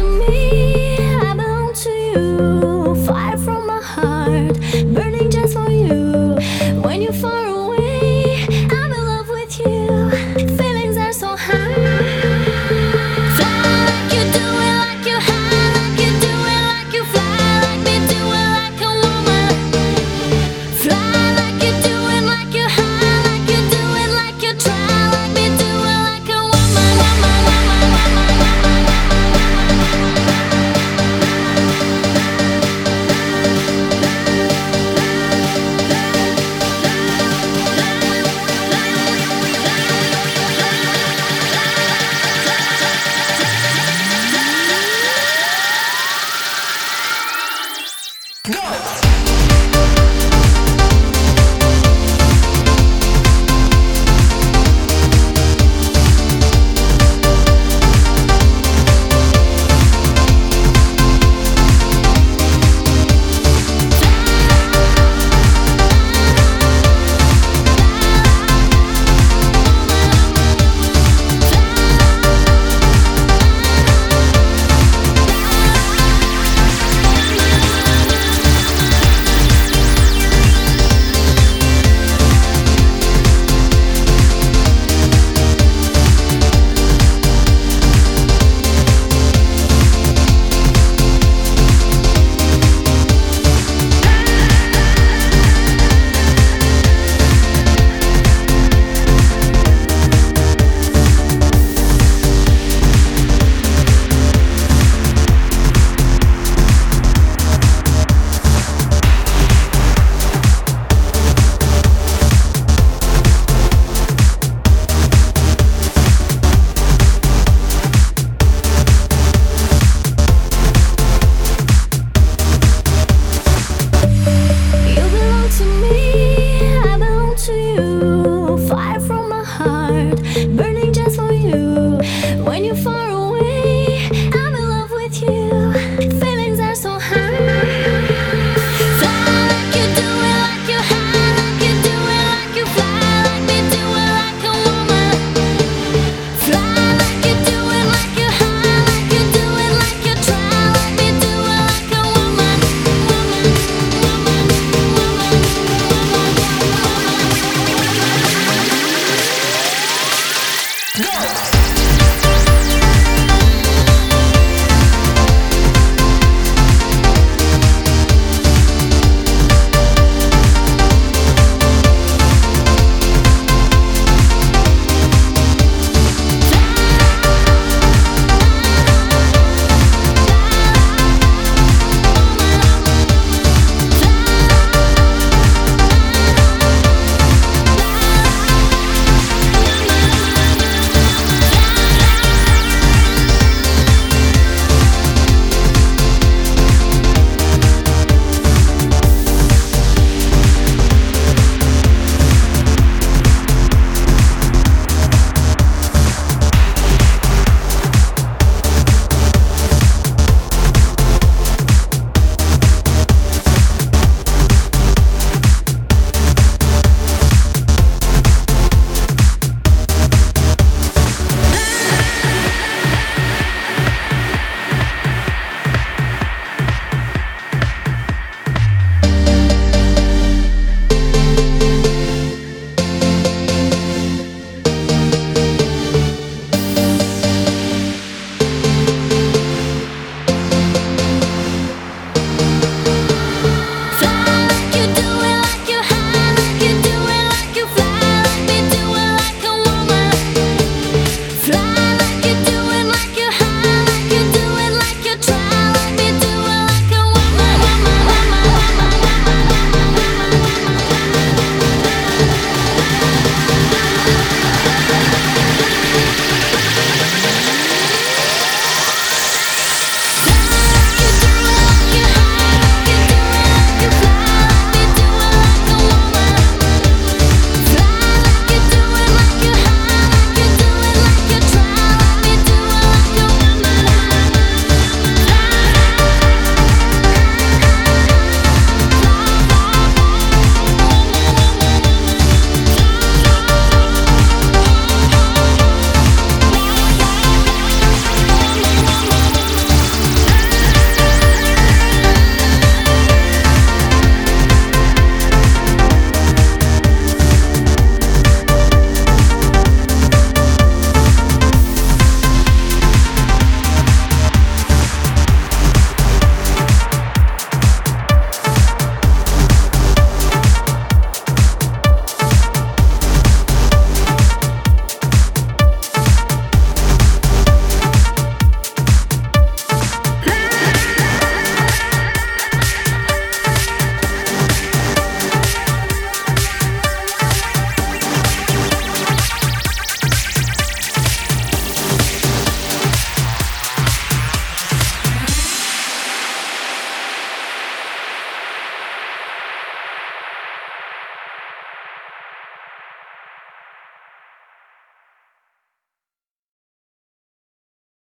to me.